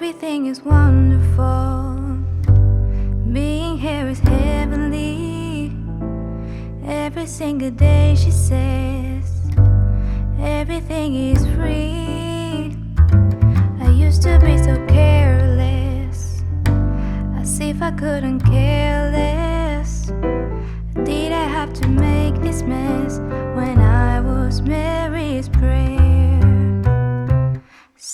Everything is wonderful. Being here is heavenly. Every single day she says, Everything is free. I used to be so careless, as if I couldn't care less. Did I have to make this mess when I was Mary's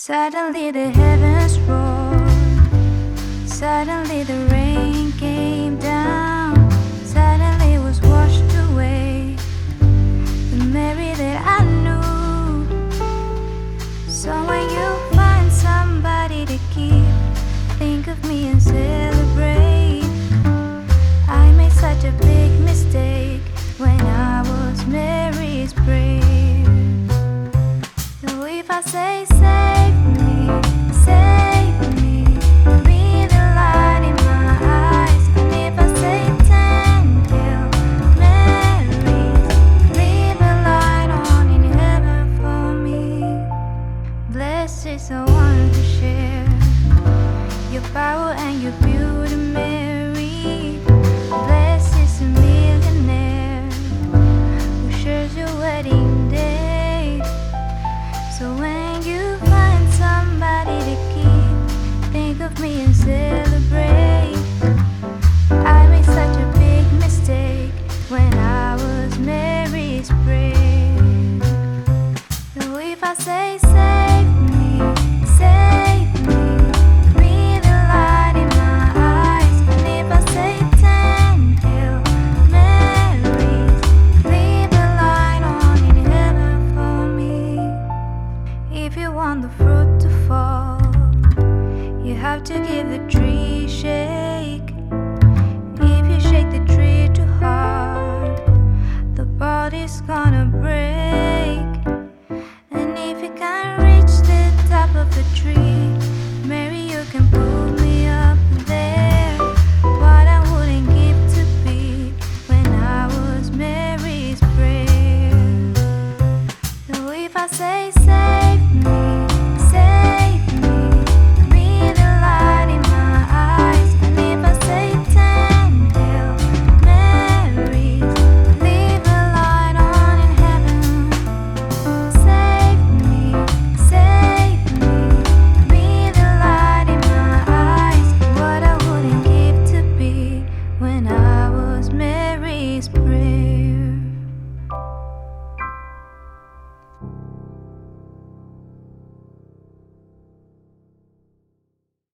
Suddenly the heavens roared. Suddenly the rain your power and your beauty, Mary. Blessed is a millionaire who shares your wedding day. So when you find somebody to keep, think of me and celebrate. I made such a big mistake when I was Mary's prayer. So if I say save have to give the tree shake. If you shake the tree too hard, the body's gonna break. And if you can't reach the top of the tree,